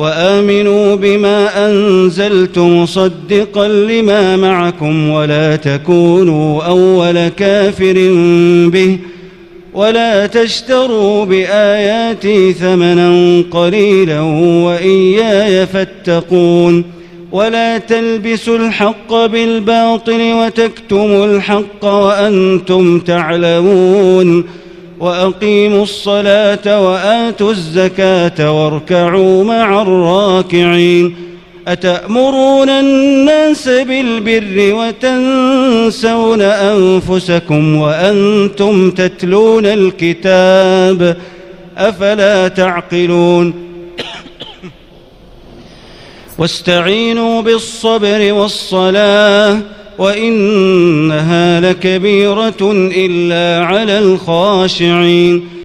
وآمنوا بما انزلت مصدقا لما معكم ولا تكونوا أول كافر به ولا تشتروا بآياتي ثمنا قليلا وإياي فاتقون ولا تلبسوا الحق بالباطل وتكتموا الحق وأنتم تعلمون وأقيموا الصلاة وآتوا الزكاة واركعوا مع الراكعين أتأمرون الناس بالبر وتنسون أنفسكم وأنتم تتلون الكتاب أفلا تعقلون واستعينوا بالصبر والصلاة وإنها لكبيرة إلا على الخاشعين